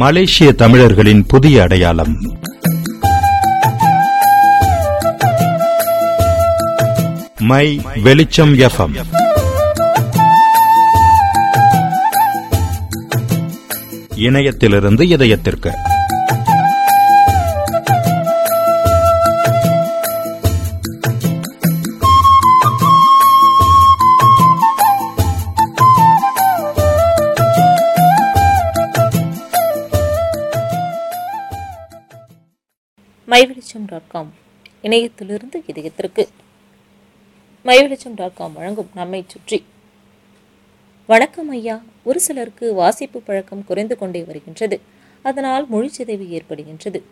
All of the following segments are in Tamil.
மலேசிய தமிழர்களின் புதிய அடையாளம். மை வெளிச்சம் எஃப்எம் இணையத்திலிருந்து இதயத்திற்கு. மைவெளிச்சம் டாட் காம் இணையத்திலிருந்து இதயத்திற்கு. மைவெளிச்சம் டாட் காம் வழங்கும் நம்மை சுற்றி. வணக்கம் ஐயா. ஒரு சிலருக்கு வாசிப்பு பழக்கம் குறைந்து கொண்டே வருகின்றது. அதனால் மொழிச்சிதைவு ஏற்படுகின்றது.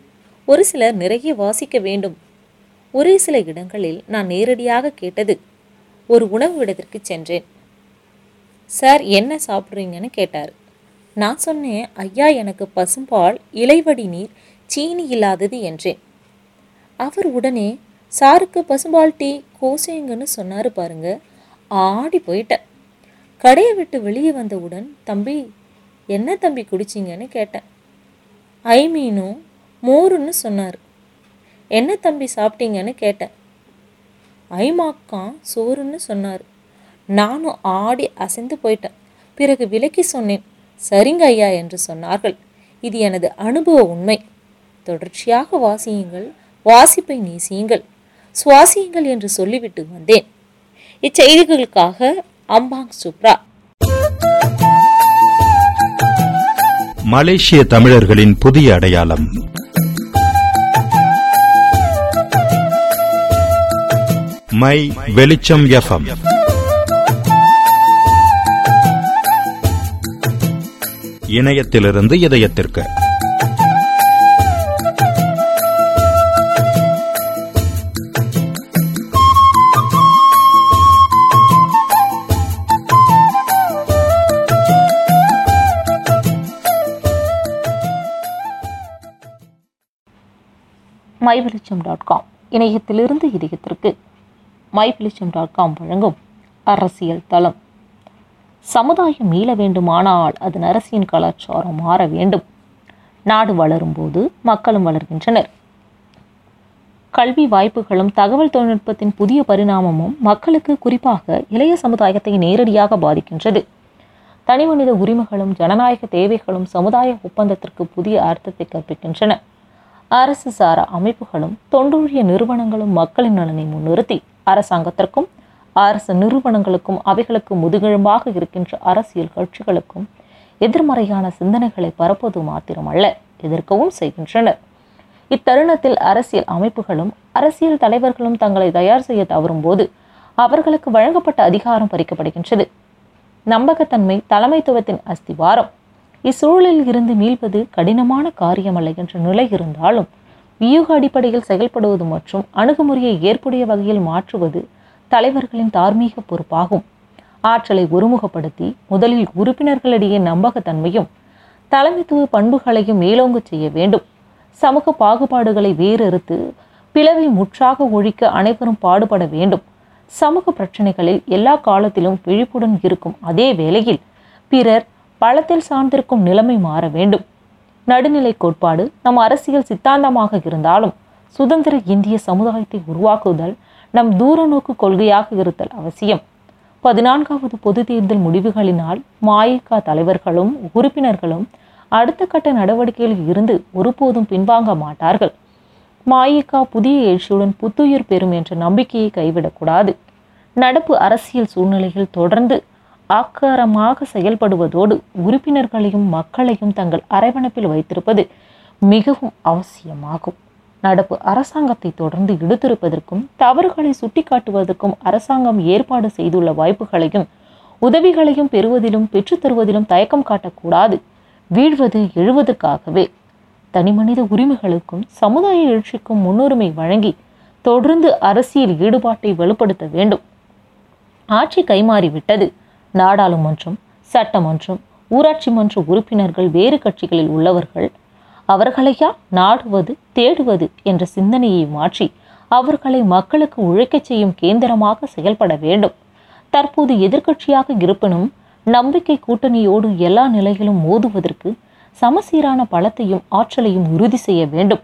ஒரு சிலர் நிறைய வாசிக்க வேண்டும். ஒரே சில இடங்களில் நான் நேரடியாக கேட்டது. ஒரு உணவு இடத்திற்கு சென்றேன். சார் என்ன சாப்பிட்றீங்கன்னு கேட்டார். நான் சொன்னேன் ஐயா எனக்கு பசும்பால் இலைவடி நீர் சீனி இல்லாதது என்றேன். அவர் உடனே சாருக்கு பசும்பால் டீ கோசைங்கன்னு சொன்னார் பாருங்க. ஆடி போயிட்டேன் கடையை விட்டு வெளியே வந்தவுடன் தம்பி என்ன தம்பி குடிச்சிங்கன்னு கேட்டேன். ஐ மீனும் மோருன்னு சொன்னார். என்ன தம்பி சாப்பிட்டீங்கன்னு கேட்டேன். ஐமாக்கான் சோறுன்னு சொன்னார். நானும் ஆடி அசைந்து போயிட்டேன். பிறகு விலக்கி சொன்னேன் சரிங்க ஐயா என்று சொன்னார்கள். இது எனது அனுபவ உண்மை. தொடர்ச்சியாக வாசியுங்கள் வாசிப்பை நேசியுங்கள் சுவாசியுங்கள் என்று சொல்லிவிட்டு வந்தேன். இச்செய்திகளுக்காக அம்பாங் சுப்ரா. மலேசிய தமிழர்களின் புதிய அடையாளம். மை வெளிச்சம் எஃப்எம் இணையத்திலிருந்து இதயத்திற்கு. மைவெளிச்சம் டாட் காம் இணையத்திலிருந்து இதயத்திற்கு மைவெளிச்சம் டாட் காம் வழங்கும் அரசியல் தளம். சமுதாயம் மீள வேண்டுமானால் அதன் அரசியல் கலாச்சாரம் மாற வேண்டும். நாடு வளரும்போது மக்களும் வளர்கின்றனர். கல்வி வாய்ப்புகளும் தகவல் தொழில்நுட்பத்தின் புதிய பரிணாமமும் மக்களுக்கு குறிப்பாக இளைய சமுதாயத்தை நேரடியாக பாதிக்கின்றது. தனிமனித உரிமைகளும் ஜனநாயக தேவைகளும் சமுதாய ஒப்பந்தத்திற்கு புதிய அர்த்தத்தை கற்பிக்கின்றன. அரசு சாரா அமைப்புகளும் தொண்டூழிய நிறுவனங்களும் மக்களின் நலனை முன்னிறுத்தி அரசாங்கத்திற்கும் அரசு நிறுவனங்களுக்கும் அவைகளுக்கு முதுகெலும்பாக இருக்கின்ற அரசியல் கட்சிகளுக்கும் எதிர்மறையான சிந்தனைகளை பரப்புவது மாத்திரமல்ல எதிர்க்கவும் செய்கின்றனர். இத்தருணத்தில் அரசியல் அமைப்புகளும் அரசியல் தலைவர்களும் தங்களை தயார் செய்ய தவறும் போது அவர்களுக்கு வழங்கப்பட்ட அதிகாரம் பறிக்கப்படுகின்றது. நம்பகத்தன்மை தலைமைத்துவத்தின் அஸ்திவாரம் இச்சூழலில் இருந்து மீள்வது கடினமான காரியமல்ல என்ற நிலை இருந்தாலும் வியூக அடிப்படையில் செயல்படுவது மற்றும் அணுகுமுறையை ஏற்புடைய வகையில் மாற்றுவது தலைவர்களின் தார்மீக பொறுப்பாகும். ஆற்றலை ஒருமுகப்படுத்தி முதலில் உறுப்பினர்களிடையே நம்பகத்தன்மையும் தலைமைத்துவ பண்புகளையும் மேலோங்கச் செய்ய வேண்டும். சமூக பாகுபாடுகளை வேறறுத்து பிளவை முற்றாக ஒழிக்க அனைவரும் பாடுபட வேண்டும். சமூக பிரச்சனைகளில் எல்லா காலத்திலும் விழிப்புடன் இருக்கும் அதே வேளையில் பிறர் பலத்தில் சார்ந்திருக்கும் நிலைமை மாற வேண்டும். நடுநிலை கோட்பாடு நம் அரசியல் சித்தாந்தமாக இருந்தாலும் சுதந்திர இந்திய சமுதாயத்தை உருவாக்குதல் நம் தூர நோக்கு கொள்கையாக இருத்தல் அவசியம். பதினான்காவது பொது தேர்தல் முடிவுகளினால் மாயிகா தலைவர்களும் உறுப்பினர்களும் அடுத்த கட்ட நடவடிக்கையில் இருந்து ஒருபோதும் பின்வாங்க மாட்டார்கள். மாயிகா புதிய எழுச்சியுடன் புத்துயிர் பெறும் என்ற நம்பிக்கையை கைவிடக்கூடாது. நடப்பு அரசியல் சூழ்நிலையில் தொடர்ந்து ஆக்காரமாக செயல்படுவதோடு உறுப்பினர்களையும் மக்களையும் தங்கள் அரவணைப்பில் வைத்திருப்பது மிகவும் அவசியமாகும். நடப்பு அரசாங்கத்தை தொடர்ந்து எடுத்திருப்பதற்கும் தவறுகளை சுட்டிக்காட்டுவதற்கும் அரசாங்கம் ஏற்பாடு செய்துள்ள வாய்ப்புகளையும் உதவிகளையும் பெறுவதிலும் பெற்றுத்தருவதிலும் தயக்கம் காட்டக்கூடாது. வீழ்வது எழுவதற்காகவே தனிமனித உரிமைகளுக்கும் சமுதாய எழுச்சிக்கும் முன்னுரிமை வழங்கி தொடர்ந்து அரசியல் ஈடுபாட்டை வலுப்படுத்த வேண்டும். ஆட்சி கைமாறிவிட்டது. நாடாளுமன்றம் சட்டமன்றம் ஊராட்சி மன்ற உறுப்பினர்கள் வேறு கட்சிகளில் உள்ளவர்கள் அவர்களையா நாடுவது தேடுவது என்ற சிந்தனையை மாற்றி அவர்களை மக்களுக்கு உழைக்கச் செய்யும் கேந்திரமாக செயல்பட வேண்டும். தற்போது எதிர்க்கட்சியாக இருப்பினும் நம்பிக்கை கூட்டணியோடு எல்லா நிலையிலும் மோதுவதற்கு சமசீரான பலத்தையும் ஆற்றலையும் உறுதி செய்ய வேண்டும்.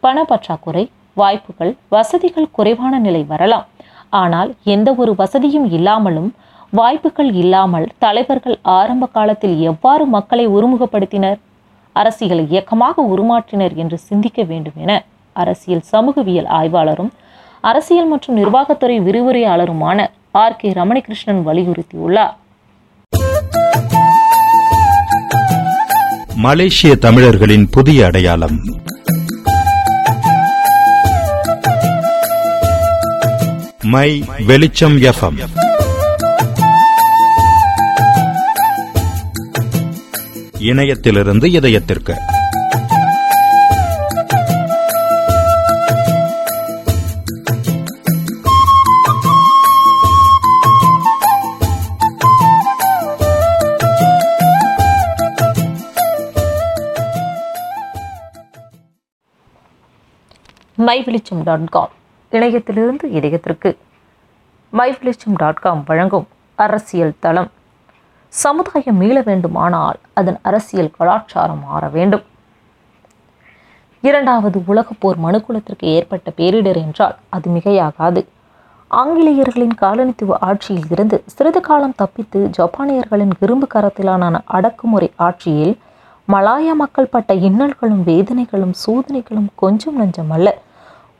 பண பற்றாக்குறை வாய்ப்புகள் வசதிகள் குறைவான நிலை வரலாம். ஆனால் எந்த ஒரு வசதியும் இல்லாமலும் வாய்ப்புகள் இல்லாமல் தலைவர்கள் ஆரம்ப காலத்தில் எவ்வாறு மக்களை ஒருமுகப்படுத்தினர் அரசியல் இயக்கமாக உருமாற்றினர் என்று சிந்திக்க வேண்டும் என அரசியல் சமூகவியல் ஆய்வாளரும் அரசியல் மற்றும் நிர்வாகத்துறை விரிவுரையாளருமான ஆர். கே. ரமணிகிருஷ்ணன் வலியுறுத்தியுள்ளார். மலேசிய தமிழர்களின் புதிய அடையாளம். மை வெளிச்சம் எஃப்எம் இணையத்திலிருந்து இதயத்திற்கு. மைவெளிச்சம் டாட் காம் இணையத்திலிருந்து இதயத்திற்கு. மைவெளிச்சம் டாட் காம் வழங்கும் அரசியல் தளம். சமுதாயம் மீள வேண்டுமானால் அதன் அரசியல் கலாச்சாரம் மாற வேண்டும். இரண்டாவது உலகப்போர் மனுக்குலத்திற்கு ஏற்பட்ட பேரிடர் என்றால் அது மிகையாகாது. ஆங்கிலேயர்களின் காலனித்துவ ஆட்சியில் இருந்து சிறிது காலம் தப்பித்து ஜப்பானியர்களின் இரும்பு கரத்திலான அடக்குமுறை ஆட்சியில் மலாயா மக்கள் பட்ட இன்னல்களும் வேதனைகளும் சோதனைகளும் கொஞ்சம் நஞ்சமல்ல அல்ல.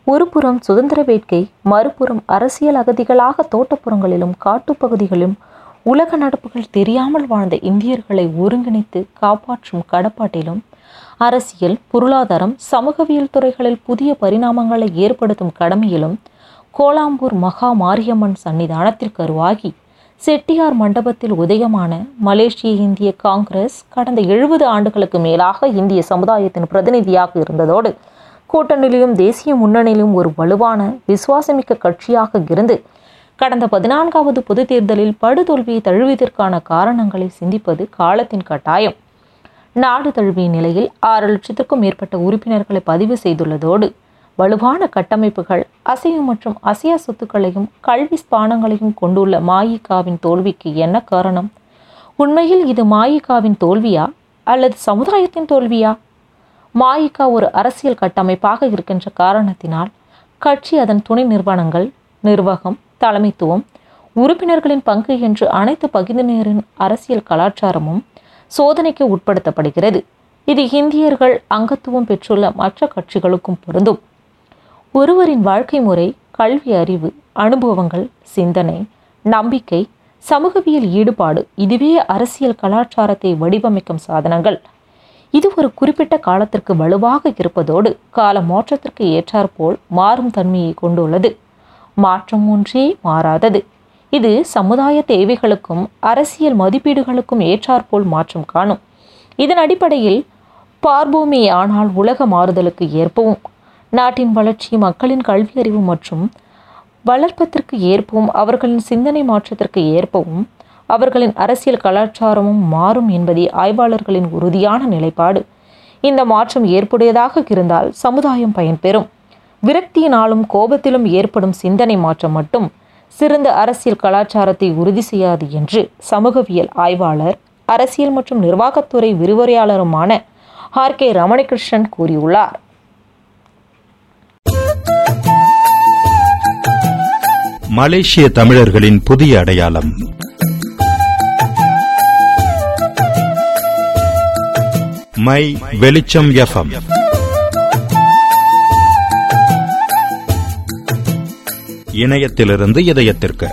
ஒருபுறம் சுதந்திர வேட்கை மறுபுறம் அரசியல் அகதிகளாக தோட்டப்புறங்களிலும் காட்டுப்பகுதிகளிலும் உலக நடப்புகள் தெரியாமல் வாழ்ந்த இந்தியர்களை ஒருங்கிணைத்து காப்பாற்றும் கடப்பாட்டிலும் அரசியல் பொருளாதாரம் சமூகவியல் துறைகளில் புதிய பரிணாமங்களை ஏற்படுத்தும் கடமையிலும் கோலாம்பூர் மகா மாரியம்மன் சன்னிதானத்தில் கருவாகி செட்டியார் மண்டபத்தில் உதயமான மலேசிய இந்திய காங்கிரஸ் கடந்த எழுபது ஆண்டுகளுக்கு மேலாக இந்திய சமுதாயத்தின் பிரதிநிதியாக இருந்ததோடு கூட்டணியிலும் தேசிய முன்னணியிலும் ஒரு வலுவான விசுவாசமிக்க கட்சியாக இருந்து கடந்த பதினான்காவது பொது தேர்தலில் படுதோல்வியை தழுவியதற்கான காரணங்களை சிந்திப்பது காலத்தின் கட்டாயம். நாடு தழுவிய நிலையில் ஆறு லட்சத்திற்கும் மேற்பட்ட உறுப்பினர்களை பதிவு செய்துள்ளதோடு வலுவான கட்டமைப்புகள் அசைவு மற்றும் அசையா சொத்துக்களையும் கல்வி ஸ்தானங்களையும் கொண்டுள்ள மாயிகாவின் தோல்விக்கு என்ன காரணம்? உண்மையில் இது மாயிகாவின் தோல்வியா? அல்லது சமுதாயத்தின் தோல்வியா? மாயிகா ஒரு அரசியல் கட்டமைப்பாக இருக்கின்ற காரணத்தினால் கட்சி அதன் துணை நிறுவனங்கள் நிர்வாகம் தலைமைத்துவம் உறுப்பினர்களின் பங்கு என்று அனைத்து பகுதியினரின் அரசியல் கலாச்சாரமும் சோதனைக்கு உட்படுத்தப்படுகிறது. இது இந்தியர்கள் அங்கத்துவம் பெற்றுள்ள மற்ற கட்சிகளுக்கும் பொருந்தும். ஒருவரின் வாழ்க்கை முறை கல்வி அறிவு அனுபவங்கள் சிந்தனை நம்பிக்கை சமூகவியல் ஈடுபாடு இதுவே அரசியல் கலாச்சாரத்தை வடிவமைக்கும் சாதனங்கள். இது ஒரு குறிப்பிட்ட காலத்திற்கு வலுவாக இருப்பதோடு கால மாற்றத்திற்கு ஏற்றாற்போல் மாறும் தன்மையை கொண்டுள்ளது. மாற்றம் ஒன்றே மாறாதது. இது சமுதாய தேவைகளுக்கும் அரசியல் மதிப்பீடுகளுக்கும் ஏற்றாற்போல் மாற்றம் காணும். இதன் அடிப்படையில் பார்பூமி ஆனால் உலக மாறுதலுக்கு ஏற்பவும் நாட்டின் வளர்ச்சி மக்களின் கல்வி அறிவு மற்றும் வளர்ப்பதற்கு ஏற்பவும் அவர்களின் சிந்தனை மாற்றத்திற்கு ஏற்பவும் அவர்களின் அரசியல் கலாச்சாரமும் மாறும் என்பதே ஆய்வாளர்களின் உறுதியான நிலைப்பாடு. இந்த மாற்றம் ஏற்புடையதாக இருந்தால் சமுதாயம் பயன்பெறும். விரக்தியினாலும் கோபத்திலும் ஏற்படும் சிந்தனை மாற்றம் மட்டும் சிறந்த அரசியல் கலாச்சாரத்தை உறுதி செய்யாது என்று சமூகவியல் ஆய்வாளர் அரசியல் மற்றும் நிர்வாகத்துறை விரிவுரையாளருமான ஆர். கே. ரமணிகிருஷ்ணன் கூறியுள்ளார். மலேசிய தமிழர்களின் புதிய அடையாளம். மை வெளிச்சம் எஃப்எம் இணையத்திலிருந்து இதயத்திற்கு.